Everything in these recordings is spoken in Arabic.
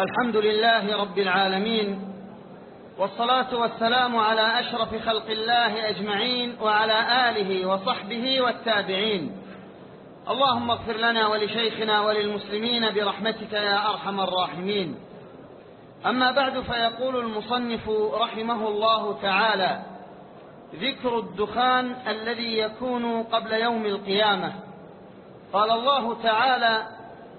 الحمد لله رب العالمين والصلاة والسلام على أشرف خلق الله أجمعين وعلى آله وصحبه والتابعين. اللهم اغفر لنا ولشيخنا وللمسلمين برحمتك يا أرحم الراحمين. أما بعد فيقول المصنف رحمه الله تعالى ذكر الدخان الذي يكون قبل يوم القيامة. قال الله تعالى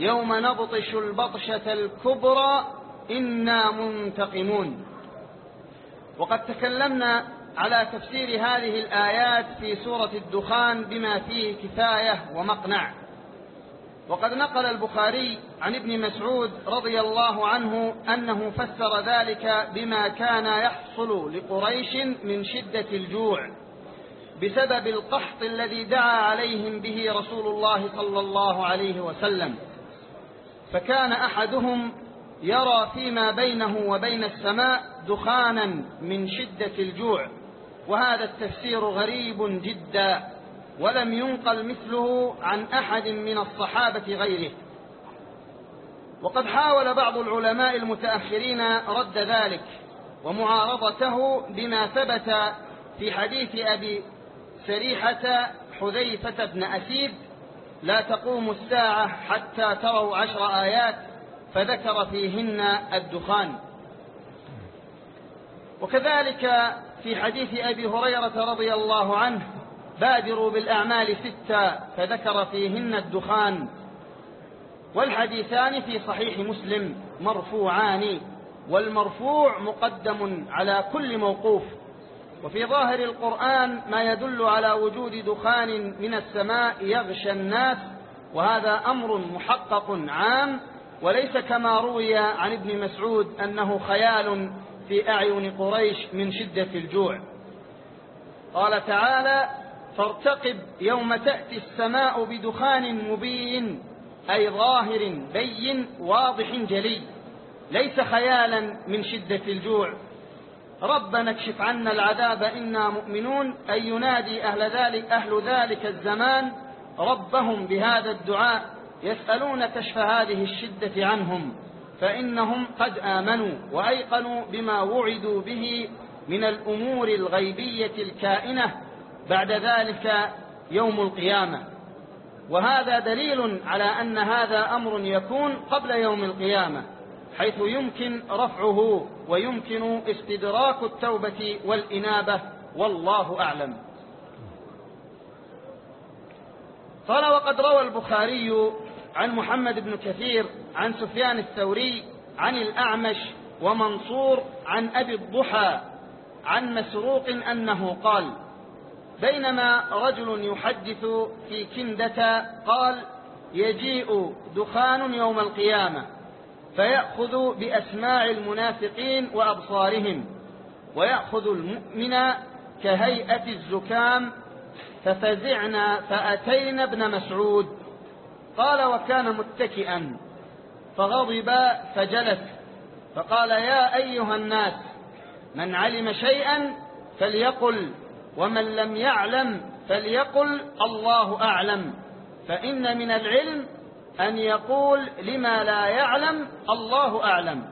يوم نبطش البطشة الكبرى إنا منتقمون. وقد تكلمنا على تفسير هذه الآيات في سورة الدخان بما فيه كفاية ومقنع. وقد نقل البخاري عن ابن مسعود رضي الله عنه أنه فسر ذلك بما كان يحصل لقريش من شدة الجوع بسبب القحط الذي دعا عليهم به رسول الله صلى الله عليه وسلم. فكان أحدهم يرى فيما بينه وبين السماء دخانا من شدة الجوع وهذا التفسير غريب جدا ولم ينقل مثله عن أحد من الصحابة غيره. وقد حاول بعض العلماء المتأخرين رد ذلك ومعارضته بما ثبت في حديث أبي سريحة حذيفة بن أسيد لا تقوم الساعة حتى تروا عشر آيات فذكر فيهن الدخان. وكذلك في حديث أبي هريرة رضي الله عنه بادروا بالأعمال ستة فذكر فيهن الدخان. والحديثان في صحيح مسلم مرفوعان والمرفوع مقدم على كل موقوف. وفي ظاهر القرآن ما يدل على وجود دخان من السماء يغشى الناس وهذا أمر محقق عام وليس كما روي عن ابن مسعود أنه خيال في أعين قريش من شدة الجوع. قال تعالى فارتقب يوم تأتي السماء بدخان مبين أي ظاهر بين واضح جلي ليس خيالا من شدة الجوع. ربنا اكشف عنا العذاب إنا مؤمنون. أي ينادي أهل ذلك, أهل ذلك الزمان؟ ربهم بهذا الدعاء يسألون كشف هذه الشدة عنهم فإنهم قد آمنوا وأيقنوا بما وعدوا به من الأمور الغيبية الكائنة بعد ذلك يوم القيامة. وهذا دليل على أن هذا أمر يكون قبل يوم القيامة. حيث يمكن رفعه ويمكن استدراك التوبة والإنابة. والله أعلم. قال وقد روى البخاري عن محمد بن كثير عن سفيان الثوري عن الأعمش ومنصور عن أبي الضحى عن مسروق أنه قال بينما رجل يحدث في كندة قال يجيء دخان يوم القيامة. فيأخذ بأسماع المنافقين وأبصارهم ويأخذ المؤمن كهيئة الزكام ففزعنا فأتينا ابن مسعود. قال وكان متكئا فغضب فجلس فقال يا أيها الناس من علم شيئا فليقل ومن لم يعلم فليقل الله أعلم فإن من العلم أن يقول لما لا يعلم الله أعلم.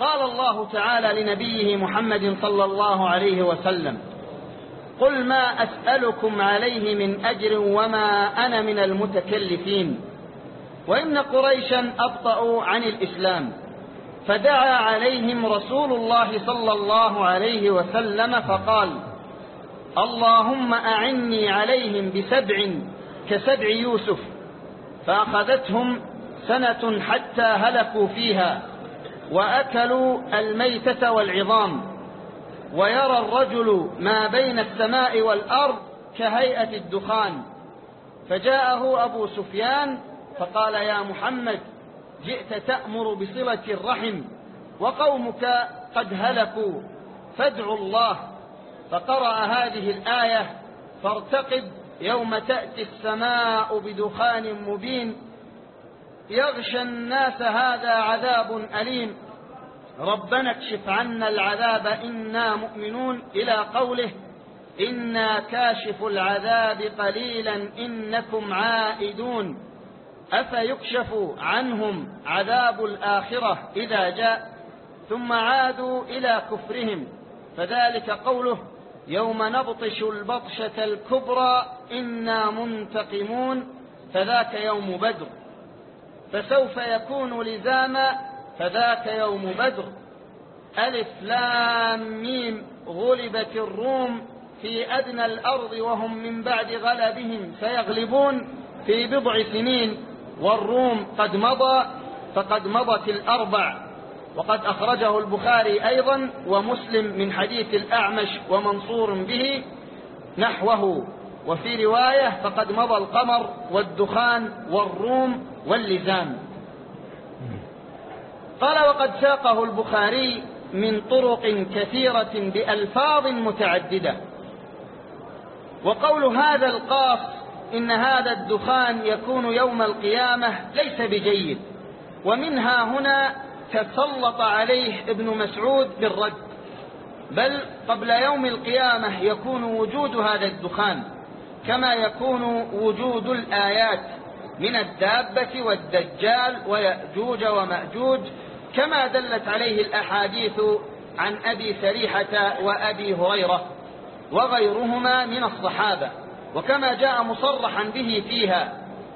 قال الله تعالى لنبيه محمد صلى الله عليه وسلم قل ما أسألكم عليه من أجر وما أنا من المتكلفين. وإن قريشا أبطأوا عن الإسلام فدعا عليهم رسول الله صلى الله عليه وسلم فقال اللهم أعني عليهم بسبع كسبع يوسف فأخذتهم سنة حتى هلكوا فيها وأكلوا الميتة والعظام. ويرى الرجل ما بين السماء والأرض كهيئة الدخان. فجاءه أبو سفيان فقال يا محمد جئت تأمر بصلة الرحم وقومك قد هلكوا فادعوا الله. فقرأ هذه الآية فارتقب يوم تأتي السماء بدخان مبين يغشى الناس هذا عذاب أليم. ربنا اكشف عنا العذاب إنا مؤمنون. إلى قوله إنا كاشف العذاب قليلا إنكم عائدون. أفيكشف عنهم عذاب الآخرة إذا جاء ثم عادوا إلى كفرهم. فذلك قوله يوم نبطش البطشة الكبرى إنا منتقمون فذاك يوم بدر. فسوف يكون لزاما فذاك يوم بدر. ألف لام ميم غلبت الروم في أدنى الأرض وهم من بعد غلبهم سيغلبون في بضع سنين والروم قد مضى فقد مضت الأربع. وقد أخرجه البخاري أيضا ومسلم من حديث الأعمش ومنصور به نحوه وفي رواية فقد مضى القمر والدخان والروم واللزام. قال وقد ساقه البخاري من طرق كثيرة بألفاظ متعددة. وقول هذا القاص إن هذا الدخان يكون يوم القيامة ليس بجيد ومنها هنا تسلط عليه ابن مسعود بالرد بل قبل يوم القيامة يكون وجود هذا الدخان كما يكون وجود الآيات من الدابة والدجال ويأجوج ومأجوج كما دلت عليه الأحاديث عن أبي سريحة وأبي هريرة وغيرهما من الصحابة وكما جاء مصرحا به فيها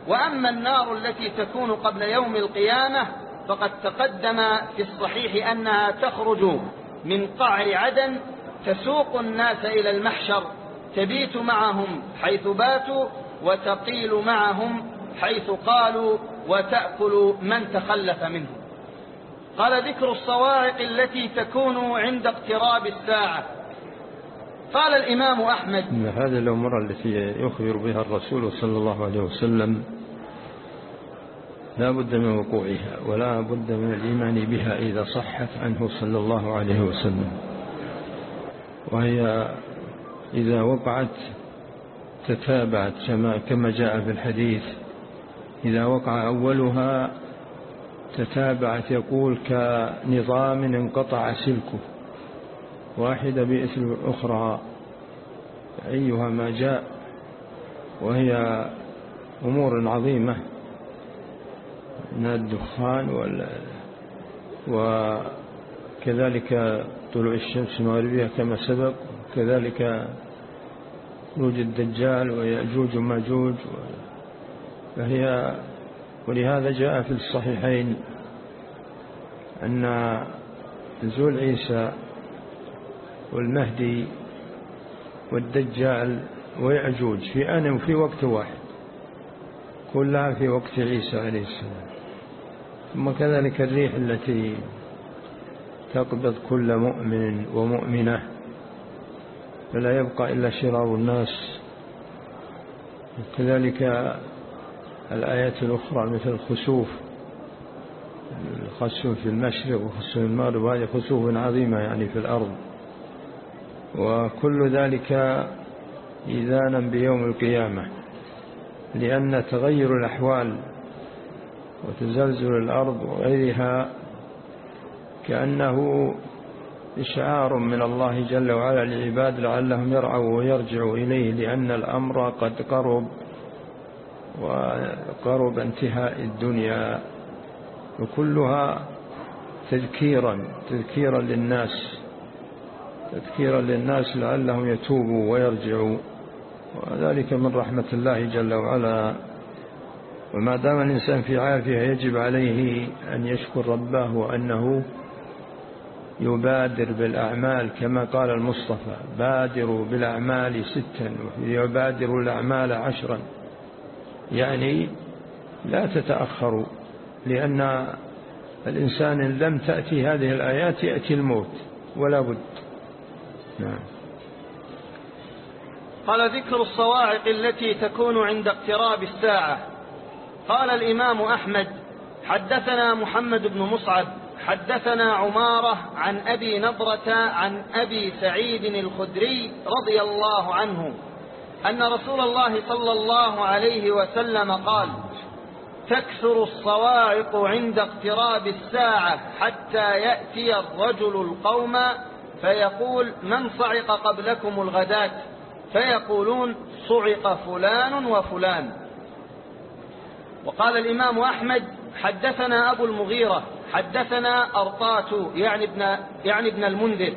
وأما النار التي تكون قبل يوم القيامة فقد تقدم في الصحيح أنها تخرج من قعر عدن تسوق الناس إلى المحشر تبيت معهم حيث باتوا وتقيل معهم حيث قالوا وتأكل من تخلف منهم قال ذكر الصواعق التي تكون عند اقتراب الساعة. قال الإمام أحمد إن هذه الأمور التي يخبر بها الرسول صلى الله عليه وسلم لا بد من وقوعها ولا بد من الإيمان بها إذا صحت عنه صلى الله عليه وسلم. وهي إذا وقعت تتابعت كما جاء في الحديث. إذا وقع أولها تتابعت يقول كنظام انقطع سلكه. واحدة بإثر الأخرى أيها ما جاء. وهي أمور عظيمة. من الدخان وال وكذلك طلوع الشمس مغربية كما سبق كذلك خروج الدجال ويأجوج ومأجوج فهي ولهذا جاء في الصحيحين أن نزول عيسى والمهدي والدجال ويأجوج في أن وفي وقت واحد كلها في وقت عيسى عليه السلام. ثم كذلك الريح التي تقبض كل مؤمن ومؤمنة فلا يبقى إلا شرار الناس. وكذلك الآيات الأخرى مثل الخسوف الخسوف في المشرق وخسوف في المغرب وهذه خسوف عظيمة يعني في الأرض. وكل ذلك إذانا بيوم القيامة لأن تغير الأحوال وتزلزل الأرض وغيرها كأنه إشعار من الله جل وعلا للعباد لعلهم يرعوا ويرجعوا إليه لأن الأمر قد قرب وقرب انتهاء الدنيا. وكلها تذكيرا تذكيرا للناس تذكيرا للناس لعلهم يتوبوا ويرجعوا. وذلك من رحمة الله جل وعلا. وما دام الإنسان في عافية يجب عليه أن يشكر ربه وأنه يبادر بالأعمال كما قال المصطفى بادروا بالأعمال ستا ويبادر الأعمال عشرا. يعني لا تتأخروا لأن الإنسان إن لم تأتي هذه الآيات يأتي الموت ولا بد. نعم. قال ذكر الصواعق التي تكون عند اقتراب الساعة. قال الإمام أحمد حدثنا محمد بن مصعب حدثنا عمارة عن أبي نضرة عن أبي سعيد الخدري رضي الله عنه أن رسول الله صلى الله عليه وسلم قال تكثر الصواعق عند اقتراب الساعة حتى يأتي الرجل القوم فيقول من صعق قبلكم الغداة؟ فيقولون صعق فلان وفلان. وقال الإمام أحمد حدثنا أبو المغيرة حدثنا أرطات يعني ابن, يعني ابن المنذر.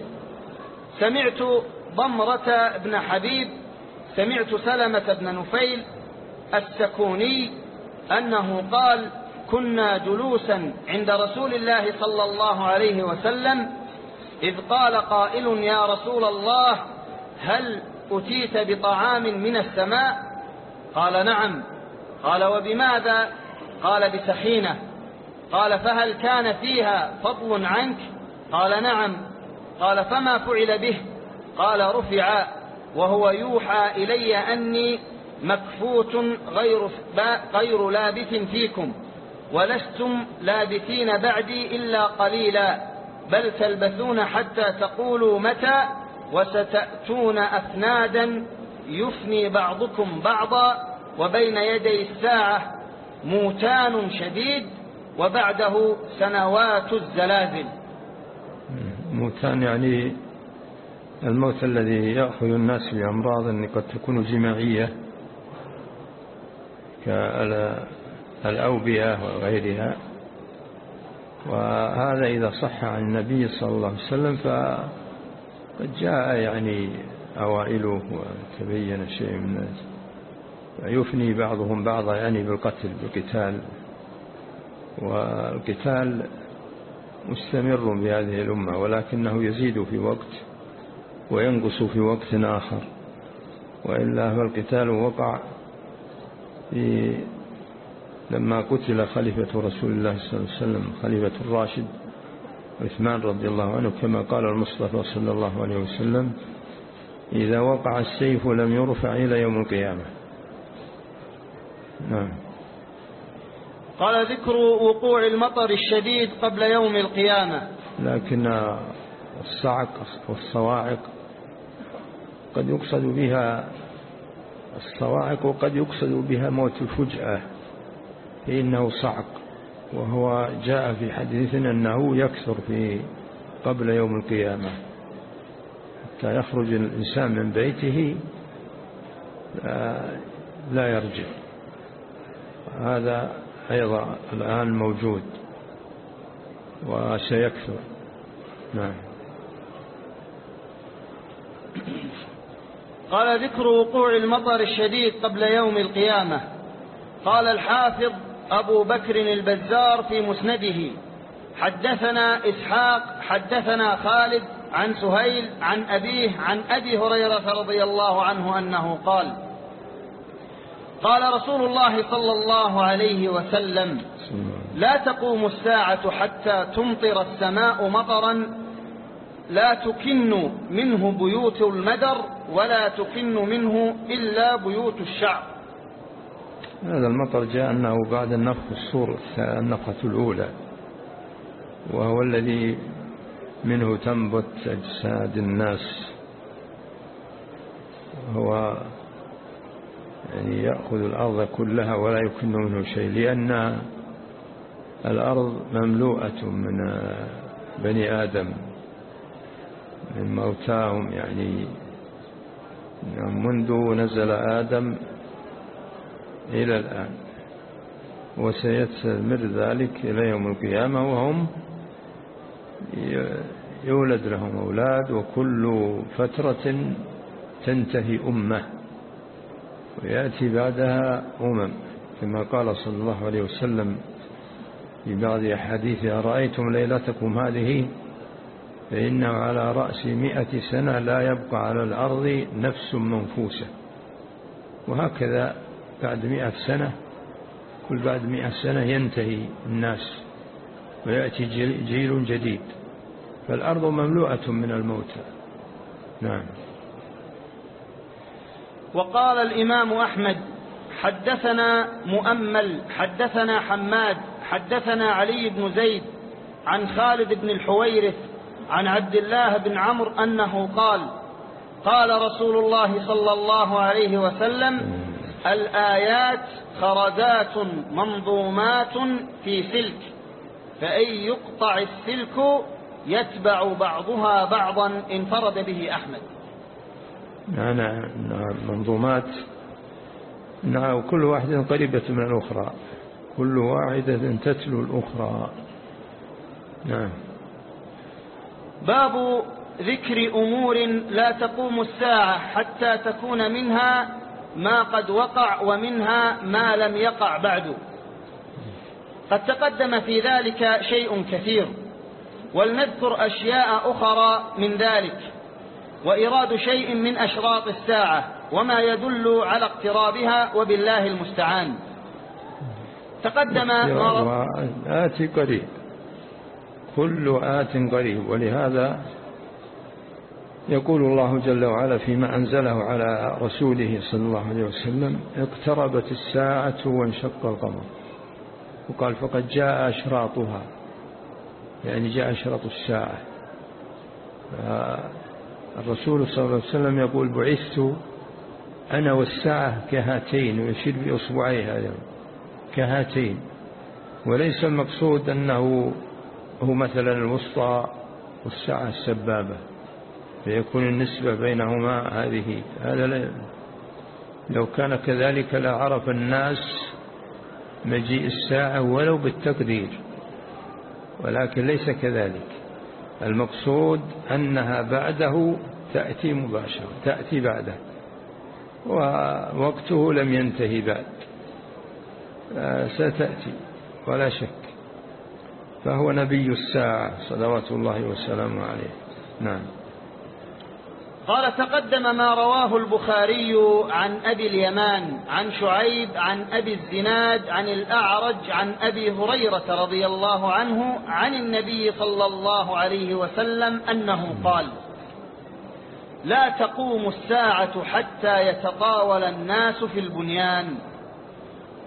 سمعت ضمرة بن حبيب سمعت سلمة بن نفيل السكوني أنه قال كنا جلوسا عند رسول الله صلى الله عليه وسلم إذ قال قائل يا رسول الله هل أتيت بطعام من السماء؟ قال نعم. قال وبماذا؟ قال بسحينة قال فهل كان فيها فضل عنك؟ قال نعم. قال فما فعل به؟ قال رفع. وهو يوحى إلي أني مكفوت غير, غير لابث فيكم ولستم لابثين بعدي إلا قليلا بل تلبثون حتى تقولوا متى وستأتون أفنادا يفني بعضكم بعضا وبين يدي الساعة موتان شديد وبعده سنوات الزلازل. موتان يعني الموت الذي يأخذ الناس بأمراض قد تكون جماعية كالأوبئة وغيرها. وهذا إذا صح عن النبي صلى الله عليه وسلم فقد جاء يعني أوائله وتبين شيء من الناس يفني بعضهم بعضا يعني بالقتل بالقتال. والقتال مستمر بهذه الأمة ولكنه يزيد في وقت وينقص في وقت آخر. وإلا فالقتال وقع في لما قتل خليفة رسول الله صلى الله عليه وسلم خليفة الراشد عثمان رضي الله عنه كما قال المصطفى صلى الله عليه وسلم إذا وقع السيف لم يرفع إلى يوم القيامة. نعم. قال ذكر وقوع المطر الشديد قبل يوم القيامة. لكن الصعق والصواعق قد يقصد بها الصواعق وقد يقصد بها موت الفجأة فإنه صعق. وهو جاء في حديث أنه يكثر في قبل يوم القيامة حتى يخرج الإنسان من بيته لا يرجع. هذا أيضا الآن موجود وسيكثر. نعم. قال ذكر وقوع المطر الشديد قبل يوم القيامة. قال الحافظ أبو بكر البزار في مسنده. حدثنا إسحاق حدثنا خالد عن سهيل عن أبيه عن أبي هريرة رضي الله عنه أنه قال قال رسول الله صلى الله عليه وسلم لا تقوم الساعة حتى تمطر السماء مطرا لا تكن منه بيوت المدر ولا تكن منه إلا بيوت الشعب هذا المطر جاء أنه بعد النفخ الصور النفخة الأولى وهو الذي منه تنبت أجساد الناس هو يعني يأخذ الأرض كلها ولا يكن منه شيء لأن الأرض مملوءة من بني آدم من موتاهم يعني. منذ نزل آدم إلى الآن وسيستمر ذلك إلى يوم القيامة وهم يولد لهم أولاد وكل فترة تنتهي أمة. ويأتي بعدها أمم كما قال صلى الله عليه وسلم في بعض أحاديث أرأيتم ليلتكم هذه؟ فإنه على رأس مئة سنة لا يبقى على الأرض نفس منفوسة. وهكذا بعد مئة سنة كل بعد مئة سنة ينتهي الناس ويأتي جيل جديد. فالأرض مملوءة من الموتى. نعم. وقال الإمام أحمد حدثنا مؤمل حدثنا حماد حدثنا علي بن زيد عن خالد بن الحويرث عن عبد الله بن عمرو أنه قال قال رسول الله صلى الله عليه وسلم الآيات خرزات منظومات في سلك فإن يقطع السلك يتبع بعضها بعضا انفرد به أحمد. نعم منظومات. نعم كل واحدة قريبة من الأخرى. كل واحدة تتلو الأخرى. نعم. باب ذكر أمور لا تقوم الساعة حتى تكون منها ما قد وقع ومنها ما لم يقع بعد. قد تقدم في ذلك شيء كثير. ولنذكر أشياء أخرى من ذلك. وإراد شيء من أشراط الساعة وما يدل على اقترابها وبالله المستعان. تقدم آتي قريب. كل آت قريب. ولهذا يقول الله جل وعلا فيما أنزله على رسوله صلى الله عليه وسلم اقتربت الساعة وانشق القمر. وقال فقد جاء أشراطها. يعني جاء أشراط الساعة. الرسول صلى الله عليه وسلم يقول بعثت أنا والساعة كهاتين ويشير بأصبعيه هذا كهاتين. وليس المقصود أنه هو مثلا الوسطى والساعة السبابة فيكون النسبة بينهما هذه. هذا لو كان كذلك لعرف الناس مجيء الساعة ولو بالتقدير ولكن ليس كذلك. المقصود أنها بعده تأتي مباشرة تأتي بعده. ووقته لم ينتهي بعد. ستأتي ولا شك. فهو نبي الساعة صلوات الله وسلامه عليه. نعم. قال تقدم ما رواه البخاري عن أبي اليمان عن شعيب عن أبي الزناد عن الأعرج عن أبي هريرة رضي الله عنه عن النبي صلى الله عليه وسلم أنه قال لا تقوم الساعة حتى يتطاول الناس في البنيان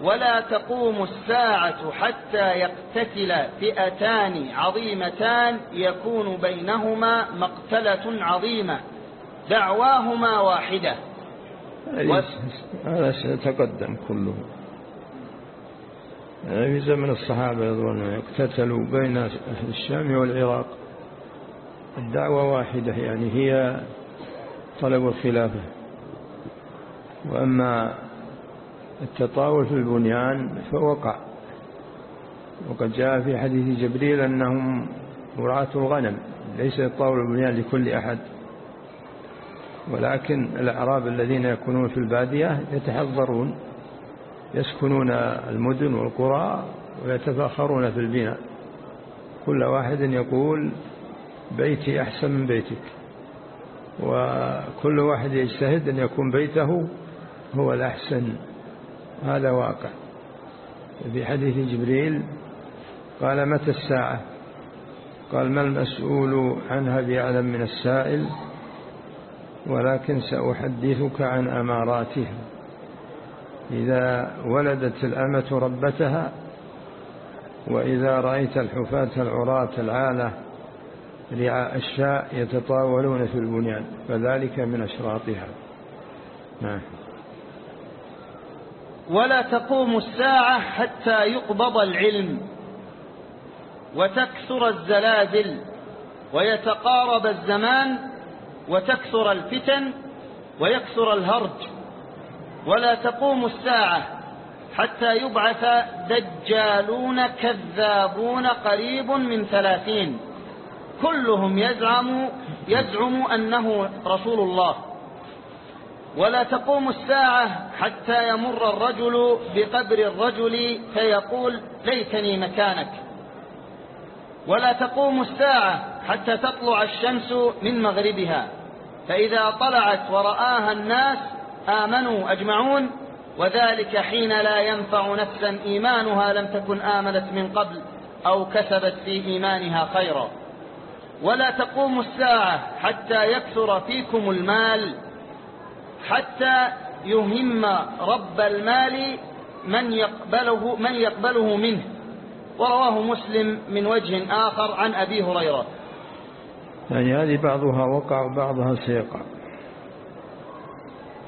ولا تقوم الساعة حتى يقتتل فئتان عظيمتان يكون بينهما مقتلة عظيمة. دعواهما واحدة. هذا سيتقدم كله. في زمن الصحابة يظن اقتتلوا بين الشام والعراق. الدعوة واحدة يعني هي طلب الخلافة. وأما التطاول في البنيان فوقع. وقد جاء في حديث جبريل أنهم وراة الغنم. ليس يطاول البنيان لكل أحد. ولكن الأعراب الذين يكونون في البادية يتحضرون يسكنون المدن والقرى ويتفاخرون في البناء. كل واحد يقول بيتي أحسن من بيتك وكل واحد يجتهد أن يكون بيته هو الأحسن. هذا واقع. في حديث جبريل قال متى الساعة؟ قال ما المسؤول عنها بأعلم من السائل؟ ولكن سأحدثك عن أماراتها. إذا ولدت الأمة ربتها وإذا رأيت الحفاة العراة العالة رعاء الشاء يتطاولون في البنيان فذلك من أشراطها. نعم. ولا تقوم الساعة حتى يقبض العلم وتكثر الزلازل ويتقارب الزمان وتكثر الفتن ويكثر الهرج ولا تقوم الساعة حتى يبعث دجالون كذابون قريب من ثلاثين. كلهم يزعم يزعم أنه رسول الله. ولا تقوم الساعة حتى يمر الرجل بقبر الرجل فيقول ليتني مكانك. ولا تقوم الساعة حتى تطلع الشمس من مغربها. فإذا طلعت ورآها الناس آمنوا أجمعون. وذلك حين لا ينفع نفسا إيمانها لم تكن آمنت من قبل أو كسبت في إيمانها خيرا. ولا تقوم الساعة حتى يكثر فيكم المال حتى يهم رب المال من يقبله, من يقبله منه. ورواه مسلم من وجه آخر عن أبي هريرة. يعني هذه بعضها وقع وبعضها سيقع.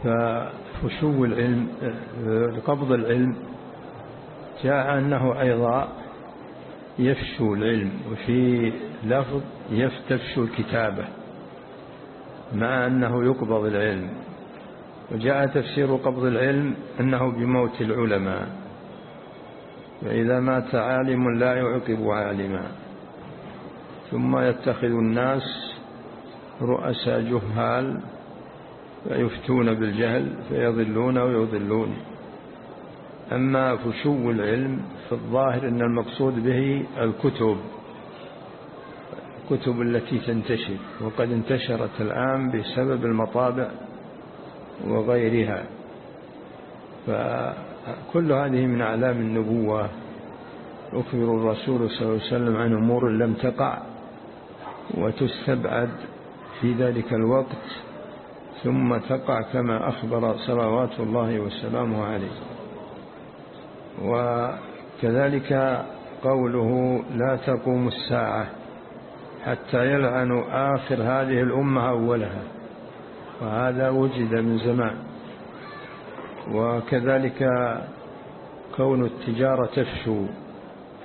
ففشو العلم قبض العلم جاء أنه أيضا يفشو العلم وفي لفظ يفتفشو الكتابة مع أنه يقبض العلم. وجاء تفسير قبض العلم أنه بموت العلماء فإذا مات عالم لا يعقب عالما. ثم يتخذ الناس رؤساء جهال فيفتون بالجهل فيضلون ويضلون. أما فشو العلم فالظاهر أن المقصود به الكتب الكتب التي تنتشر وقد انتشرت الآن بسبب المطابع وغيرها. فكل هذه من أعلام النبوة. أخبر الرسول صلى الله عليه وسلم عن أمور لم تقع. وتستبعد في ذلك الوقت ثم تقع كما أخبر صلوات الله وسلامه عليه. وكذلك قوله لا تقوم الساعة حتى يلعن آخر هذه الأمة أولها وهذا وجد من زمان. وكذلك كون التجارة تفشو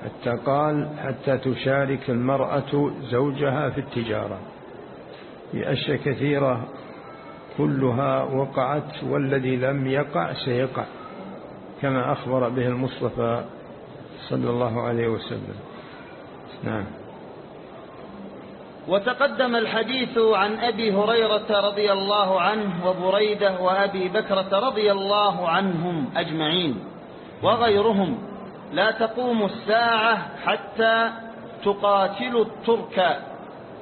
حتى قال حتى تشارك المرأة زوجها في التجارة. في أشياء كثيرة كلها وقعت والذي لم يقع سيقع كما أخبر به المصطفى صلى الله عليه وسلم. نعم. وتقدم الحديث عن أبي هريرة رضي الله عنه وبريدة وأبي بكرة رضي الله عنهم أجمعين وغيرهم. لا تقوم الساعة حتى تقاتل الترك.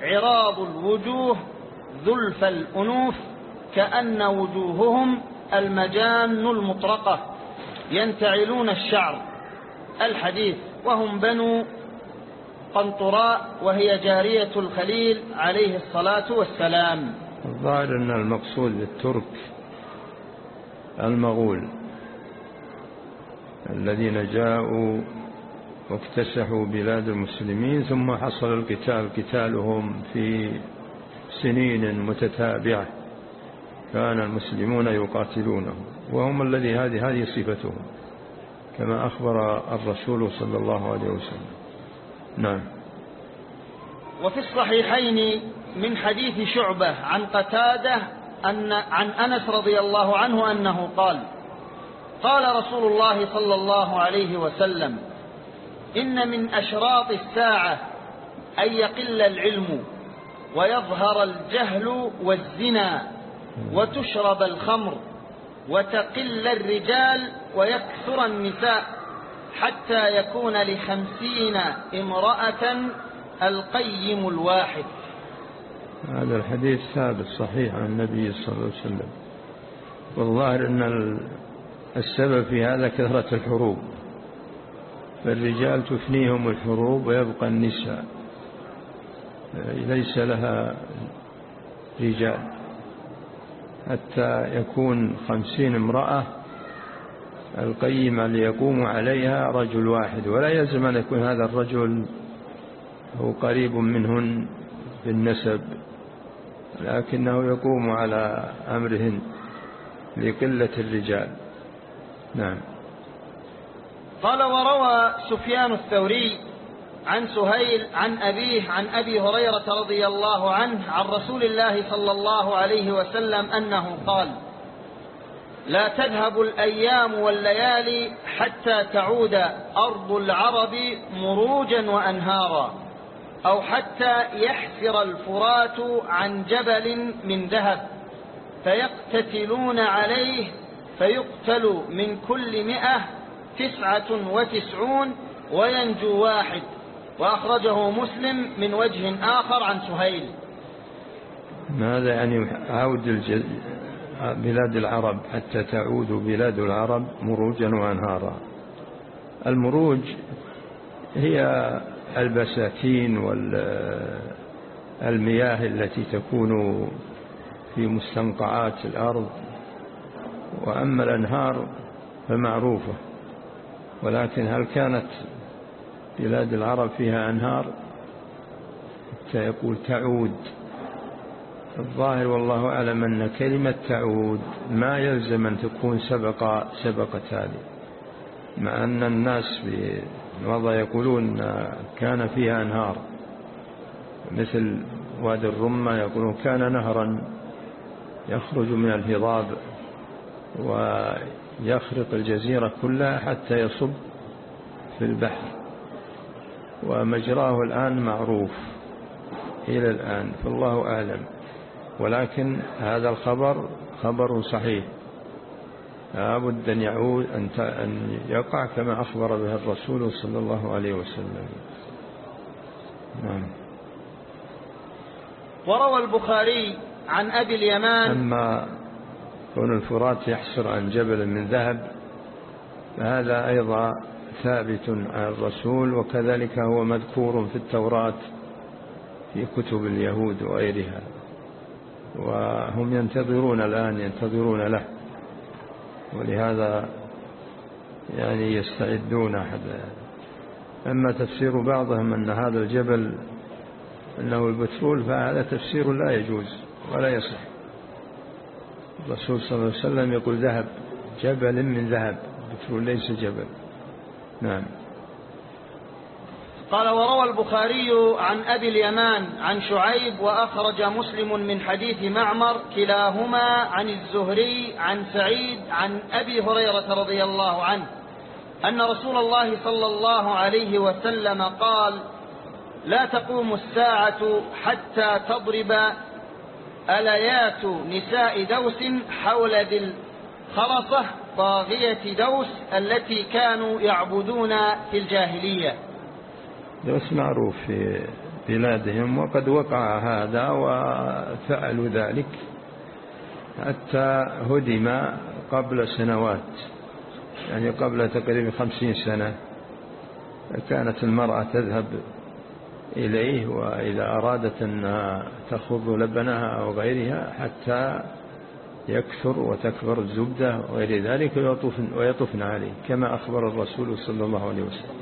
عراض الوجوه ذلف الأنوف كأن وجوههم المجان المطرقة. ينتعلون الشعر الحديث وهم بنو قنطراء وهي جارية الخليل عليه الصلاة والسلام. الظاهر أن المقصود بالترك المغول. الذين جاءوا واكتسحوا بلاد المسلمين ثم حصل القتال. قتالهم في سنين متتابعة. كان المسلمون يقاتلونهم وهم الذي هذه هذه صفتهم كما أخبر الرسول صلى الله عليه وسلم. نعم. وفي الصحيحين من حديث شعبة عن قتادة أن عن أنس رضي الله عنه أنه قال قال رسول الله صلى الله عليه وسلم إن من أشراط الساعة أن يقل العلم ويظهر الجهل والزنا وتشرب الخمر وتقل الرجال ويكثر النساء حتى يكون لخمسين امرأة القيم الواحد. هذا الحديث ثابت صحيح عن النبي صلى الله عليه وسلم. والظاهر أن السبب في هذا كثرة الحروب فالرجال تفنيهم الحروب ويبقى النساء ليس لها رجال. حتى يكون خمسين امرأة القيمة ليقوم عليها رجل واحد ولا يلزم أن يكون هذا الرجل هو قريب منهن بالنسب لكنه يقوم على أمرهن لقلة الرجال. نعم. قال وروى سفيان الثوري عن سهيل عن أبيه عن أبي هريرة رضي الله عنه عن رسول الله صلى الله عليه وسلم أنه قال لا تذهب الأيام والليالي حتى تعود أرض العرب مروجا وأنهارا أو حتى يحفر الفرات عن جبل من ذهب فيقتتلون عليه فيقتل من كل مئة تسعة وتسعون وينجو واحد. وأخرجه مسلم من وجه آخر عن سهيل. ماذا يعني عود. بلاد العرب حتى تعود بلاد العرب مروجا وأنهارا؟ المروج هي البساتين والمياه التي تكون في مستنقعات الأرض. وأما الأنهار فمعروفة ولكن هل كانت بلاد العرب فيها أنهار؟ حتى يقول تعود. الظاهر والله أعلم أن كلمة تعود ما يلزم أن تكون سبق سبقت هذه مع أن الناس في الوضع يقولون كان فيها أنهار. مثل وادي الرمة يقولون كان نهرا يخرج من الهضاب. ويخرق الجزيرة كلها حتى يصب في البحر. ومجراه الآن معروف إلى الآن فالله أعلم. ولكن هذا الخبر خبر صحيح. لابد أن يعود أن يقع كما أخبر به الرسول صلى الله عليه وسلم. نعم. وروى البخاري عن أبي اليمان أما كون الفرات يحسر عن جبل من ذهب فهذا أيضا ثابت عن الرسول وكذلك هو مذكور في التوراة في كتب اليهود وغيرها وهم ينتظرون الآن ينتظرون له ولهذا يعني يستعدون حتى أما تفسير بعضهم أن هذا الجبل أنه البترول فهذا تفسير لا يجوز ولا يصح. الرسول صلى الله عليه وسلم يقول ذهب جبل من ذهب. بترول ليس جبل. نعم. قال وروى البخاري عن أبي اليمان عن شعيب وأخرج مسلم من حديث معمر كلاهما عن الزهري عن سعيد عن أبي هريرة رضي الله عنه أن رسول الله صلى الله عليه وسلم قال لا تقوم الساعة حتى تضرب أليات نساء دوس حول ذي الخرصة طاغية دوس التي كانوا يعبدون في الجاهلية. دوس معروف في بلادهم وقد وقع هذا وفعلوا ذلك حتى هدم قبل سنوات يعني قبل تقريبا خمسين سنة كانت المرأة تذهب إليه وإذا أرادت أن تخض لبنها أو غيرها حتى يكثر وتكبر الزبدة وغير ذلك ويطفن, ويطفن عليه كما أخبر الرسول صلى الله عليه وسلم.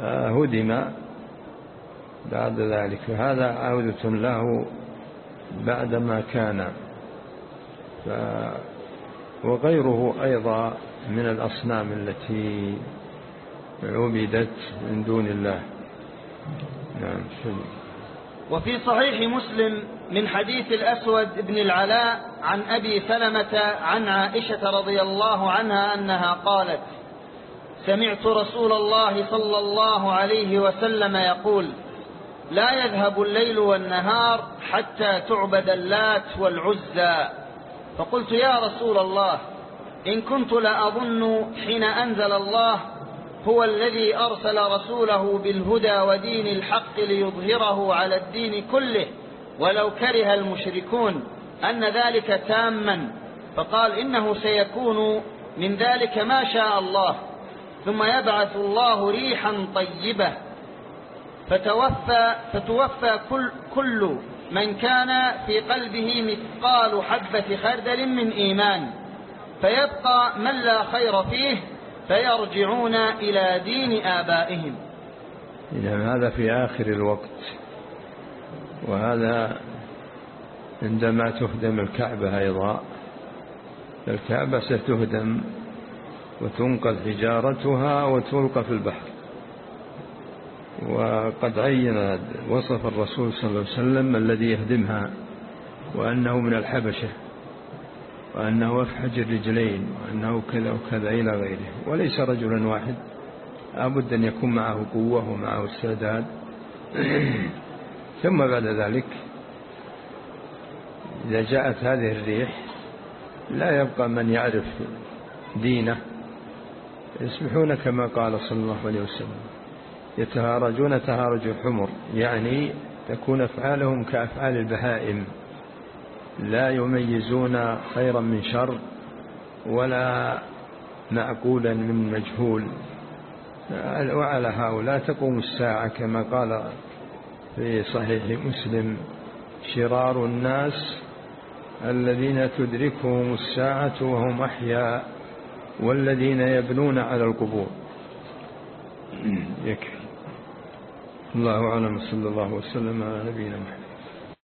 هدم بعد ذلك. فهذا عودة له بعدما كان. ف وغيره أيضا من الأصنام التي عبدت من دون الله. نعم وفي صحيح مسلم من حديث الأسود بن العلاء عن أبي سلمة عن عائشة رضي الله عنها أنها قالت سمعت رسول الله صلى الله عليه وسلم يقول لا يذهب الليل والنهار حتى تعبد اللات والعزى. فقلت يا رسول الله إن كنت لأظن حين أنزل الله هو الذي أرسل رسوله بالهدى ودين الحق ليظهره على الدين كله ولو كره المشركون أن ذلك تاما. فقال إنه سيكون من ذلك ما شاء الله ثم يبعث الله ريحا طيبة. فتوفى, فتوفى كل, كل من كان في قلبه مثقال حبة خردل من إيمان. فيبقى من لا خير فيه فيرجعون إلى دين آبائهم. إذا هذا في آخر الوقت وهذا عندما تهدم الكعبة أيضا الكعبة ستهدم وتنقل حجارتها وتلقى في البحر. وقد عين وصف الرسول صلى الله عليه وسلم الذي يهدمها وأنه من الحبشة. وأنه أفحج الرجلين وأنه كذا وكذا إلى غيره. وليس رجلا واحد. لابد أن يكون معه قوة ومعه السداد ثم بعد ذلك إذا جاءت هذه الريح لا يبقى من يعرف دينه. يصبحون كما قال صلى الله عليه وسلم يتهارجون تهارج الحمر يعني تكون أفعالهم كأفعال البهائم. لا يميزون خيرا من شر ولا معقولا من مجهول. وعلى هؤلاء تقوم الساعة كما قال في صحيح مسلم شرار الناس الذين تدركهم الساعة وهم أحياء والذين يبنون على القبور. يكفي. الله أعلم صلى الله وسلم على نبينا محمد.